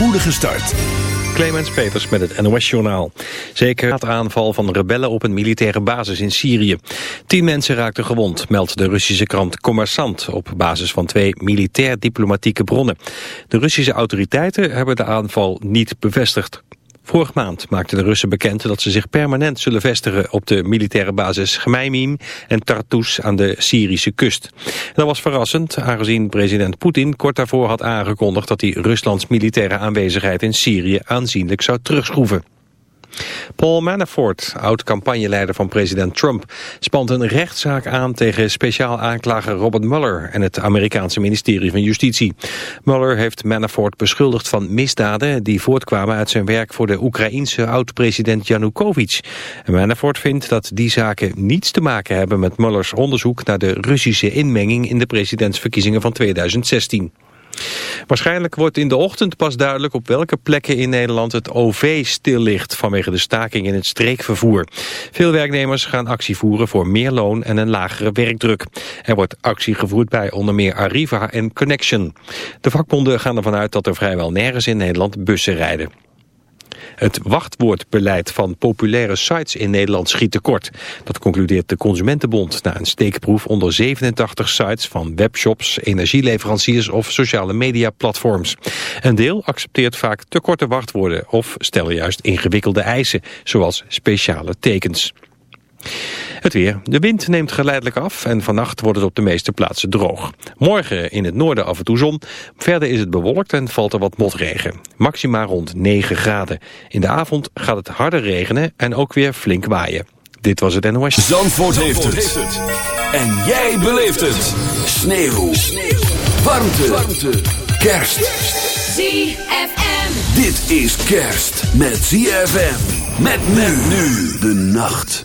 spoedige start. Clemens Peters met het NOS-journaal. Zeker het aanval van rebellen op een militaire basis in Syrië. Tien mensen raakten gewond, meldt de Russische krant Kommersant... op basis van twee militair-diplomatieke bronnen. De Russische autoriteiten hebben de aanval niet bevestigd. Vorige maand maakten de Russen bekend dat ze zich permanent zullen vestigen op de militaire basis Gmeimim en Tartus aan de Syrische kust. dat was verrassend, aangezien president Poetin kort daarvoor had aangekondigd dat hij Ruslands militaire aanwezigheid in Syrië aanzienlijk zou terugschroeven. Paul Manafort, oud-campagneleider van president Trump, spant een rechtszaak aan tegen speciaal aanklager Robert Mueller en het Amerikaanse ministerie van Justitie. Mueller heeft Manafort beschuldigd van misdaden die voortkwamen uit zijn werk voor de Oekraïense oud-president Yanukovych. Manafort vindt dat die zaken niets te maken hebben met Muellers onderzoek naar de Russische inmenging in de presidentsverkiezingen van 2016. Waarschijnlijk wordt in de ochtend pas duidelijk op welke plekken in Nederland het OV stil ligt vanwege de staking in het streekvervoer. Veel werknemers gaan actie voeren voor meer loon en een lagere werkdruk. Er wordt actie gevoerd bij onder meer Arriva en Connection. De vakbonden gaan ervan uit dat er vrijwel nergens in Nederland bussen rijden. Het wachtwoordbeleid van populaire sites in Nederland schiet tekort. Dat concludeert de Consumentenbond na een steekproef onder 87 sites van webshops, energieleveranciers of sociale mediaplatforms. Een deel accepteert vaak te korte wachtwoorden of stellen juist ingewikkelde eisen, zoals speciale tekens. Het weer. De wind neemt geleidelijk af en vannacht wordt het op de meeste plaatsen droog. Morgen in het noorden af en toe zon. Verder is het bewolkt en valt er wat motregen. Maxima rond 9 graden. In de avond gaat het harder regenen en ook weer flink waaien. Dit was het NOS. Zandvoort, heeft, het. En jij beleeft het. Sneeuw. Sneeuw. Warmte. Warmte. Kerst. ZFM. Dit is kerst met ZFM. Met men nu de nacht.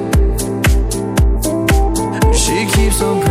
keeps on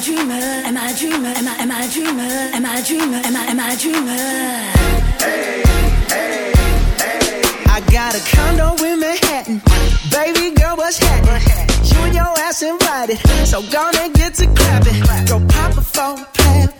I am I a dreamer? Am I a dreamer? Am I a dreamer? Am I a dreamer? Am I am I dreamer? Got a condo in Manhattan. Baby girl, what's happening? You and your ass invited. So gonna get to clapping. Go pop a plan. Pop,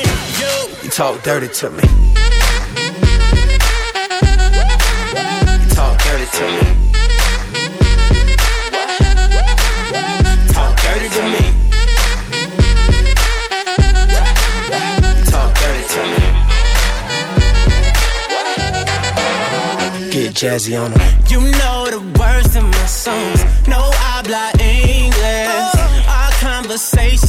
talk dirty to me. You talk dirty to me. Talk dirty to me. Talk dirty to me. Get jazzy on on 'em. You know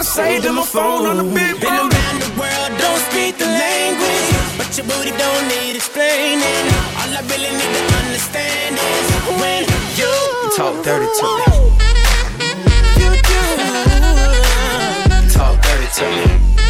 Gotta say to my phone on the big Been around the world, don't speak the language. But your booty don't need explaining. All I really need to understand is when you talk dirty to me. Talk dirty to me.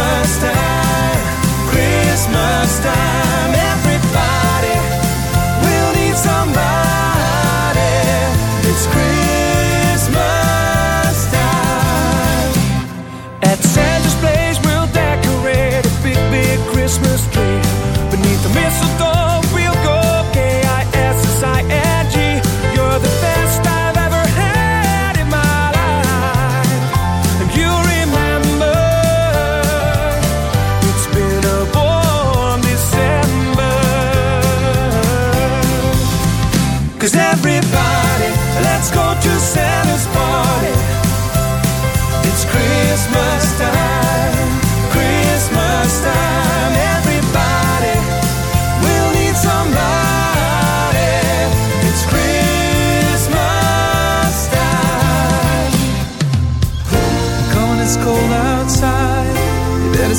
Christmas time, Christmas time.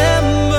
remember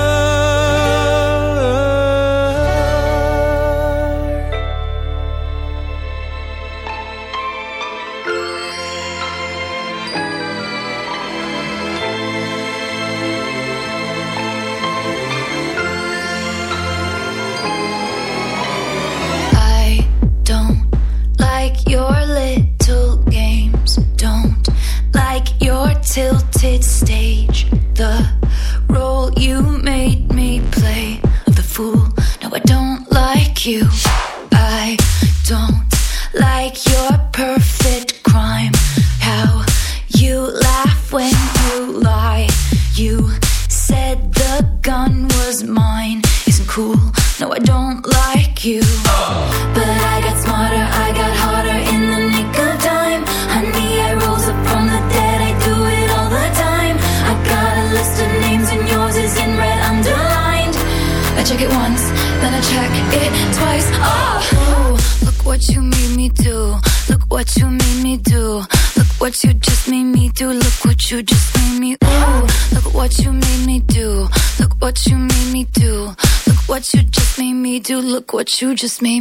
you just made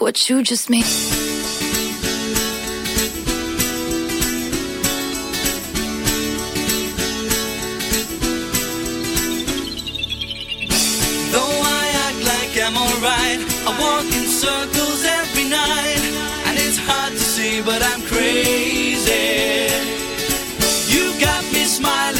what you just made. Though I act like I'm alright, I walk in circles every night And it's hard to see but I'm crazy You got me smiling